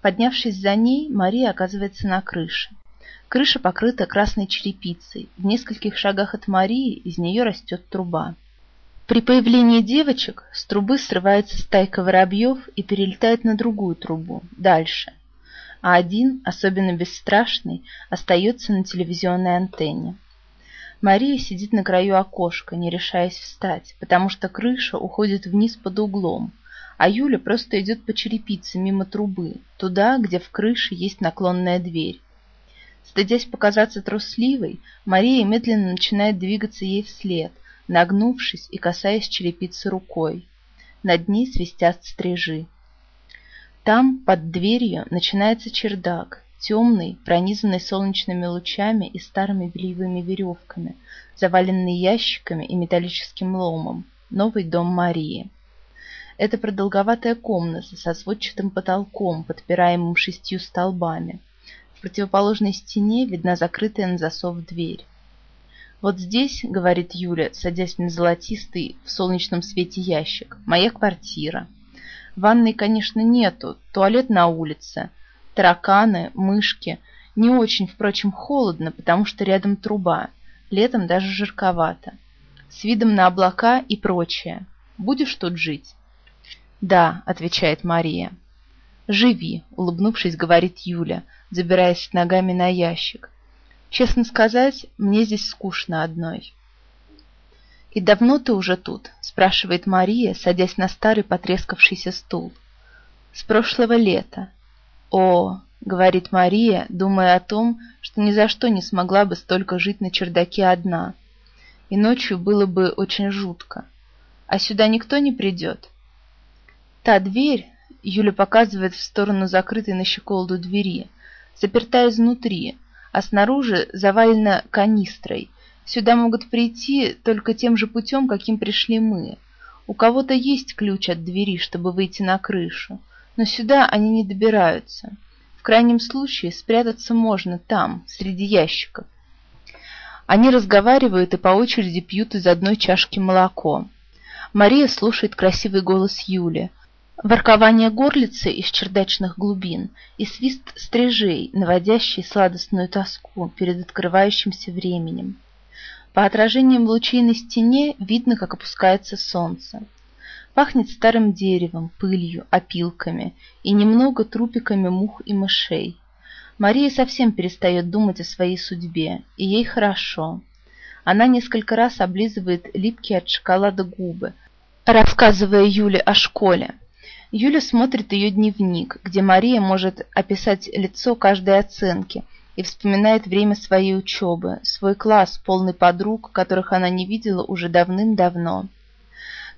Поднявшись за ней, Мария оказывается на крыше. Крыша покрыта красной черепицей. В нескольких шагах от Марии из нее растет труба. При появлении девочек с трубы срывается стайка воробьев и перелетает на другую трубу, дальше. А один, особенно бесстрашный, остается на телевизионной антенне. Мария сидит на краю окошка, не решаясь встать, потому что крыша уходит вниз под углом, а Юля просто идет по черепице мимо трубы, туда, где в крыше есть наклонная дверь. Стыдясь показаться трусливой, Мария медленно начинает двигаться ей вслед, нагнувшись и касаясь черепицы рукой. Над ней свистят стрижи. Там, под дверью, начинается чердак, темный, пронизанный солнечными лучами и старыми бельевыми веревками, заваленный ящиками и металлическим ломом. Новый дом Марии. Это продолговатая комната со сводчатым потолком, подпираемым шестью столбами. В противоположной стене видна закрытая на засов дверь. «Вот здесь, — говорит Юля, садясь на золотистый в солнечном свете ящик, — моя квартира. Ванной, конечно, нету, туалет на улице, тараканы, мышки. Не очень, впрочем, холодно, потому что рядом труба. Летом даже жарковато. С видом на облака и прочее. Будешь тут жить?» «Да», — отвечает Мария. «Живи», — улыбнувшись, говорит Юля, забираясь ногами на ящик. «Честно сказать, мне здесь скучно одной». «И давно ты уже тут?» — спрашивает Мария, садясь на старый потрескавшийся стул. «С прошлого лета». «О!» — говорит Мария, думая о том, что ни за что не смогла бы столько жить на чердаке одна. И ночью было бы очень жутко. А сюда никто не придет. Та дверь, Юля показывает в сторону закрытой на щеколду двери. Заперта изнутри, а снаружи завалена канистрой. Сюда могут прийти только тем же путем, каким пришли мы. У кого-то есть ключ от двери, чтобы выйти на крышу, но сюда они не добираются. В крайнем случае спрятаться можно там, среди ящиков. Они разговаривают и по очереди пьют из одной чашки молоко. Мария слушает красивый голос Юли, воркование горлицы из чердачных глубин и свист стрижей, наводящий сладостную тоску перед открывающимся временем. По отражениям лучей на стене видно, как опускается солнце. Пахнет старым деревом, пылью, опилками и немного трупиками мух и мышей. Мария совсем перестает думать о своей судьбе, и ей хорошо. Она несколько раз облизывает липкие от шоколада губы, рассказывая Юле о школе. Юля смотрит ее дневник, где Мария может описать лицо каждой оценки и вспоминает время своей учебы, свой класс, полный подруг, которых она не видела уже давным-давно.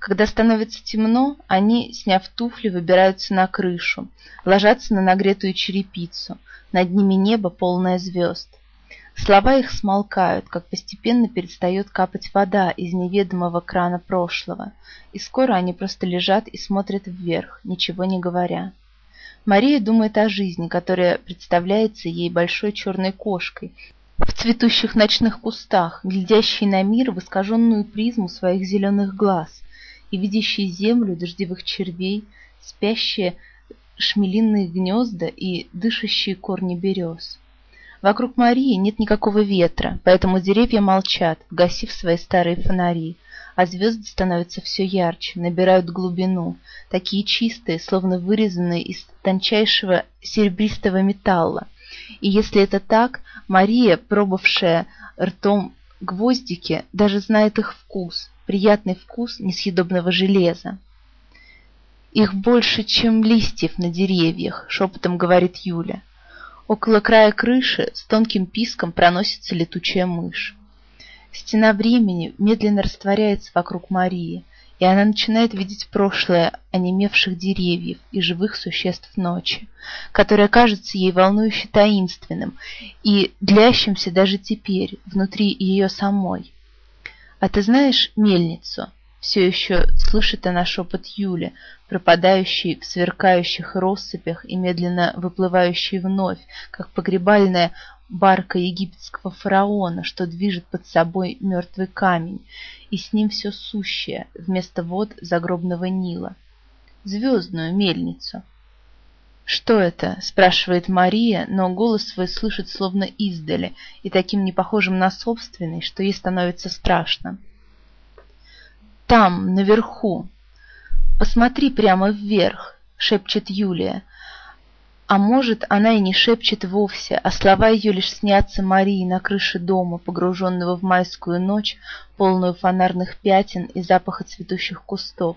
Когда становится темно, они, сняв туфли, выбираются на крышу, ложатся на нагретую черепицу, над ними небо, полное звезд. Слова их смолкают, как постепенно перестает капать вода из неведомого крана прошлого, и скоро они просто лежат и смотрят вверх, ничего не говоря. Мария думает о жизни, которая представляется ей большой черной кошкой, в цветущих ночных кустах, глядящей на мир в искаженную призму своих зеленых глаз и видящей землю дождевых червей, спящие шмелиные гнезда и дышащие корни берез. Вокруг Марии нет никакого ветра, поэтому деревья молчат, гасив свои старые фонари, а звезды становятся все ярче, набирают глубину, такие чистые, словно вырезанные из тончайшего серебристого металла. И если это так, Мария, пробовавшая ртом гвоздики, даже знает их вкус, приятный вкус несъедобного железа. «Их больше, чем листьев на деревьях», — шепотом говорит Юля. Около края крыши с тонким писком проносится летучая мышь. Стена времени медленно растворяется вокруг Марии, и она начинает видеть прошлое онемевших деревьев и живых существ ночи, которое кажется ей волнующе таинственным и длящимся даже теперь, внутри ее самой. «А ты знаешь мельницу?» Все еще слышит она шепот Юли, пропадающий в сверкающих россыпях и медленно выплывающий вновь, как погребальная барка египетского фараона, что движет под собой мертвый камень, и с ним все сущее, вместо вод загробного Нила. Звездную мельницу. «Что это?» — спрашивает Мария, но голос свой слышит словно издали и таким непохожим на собственный, что ей становится страшно. «Там, наверху. Посмотри прямо вверх», — шепчет Юлия. А может, она и не шепчет вовсе, а слова ее лишь снятся Марии на крыше дома, погруженного в майскую ночь, полную фонарных пятен и запаха цветущих кустов.